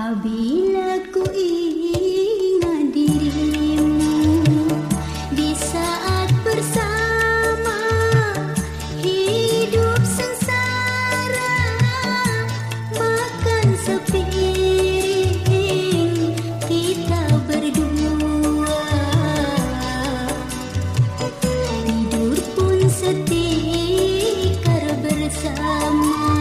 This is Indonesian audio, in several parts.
Apabila ku ingat dirimu di saat bersama hidup sengsara makan sepiring kita berdua tidur pun setikar bersama.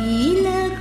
Bila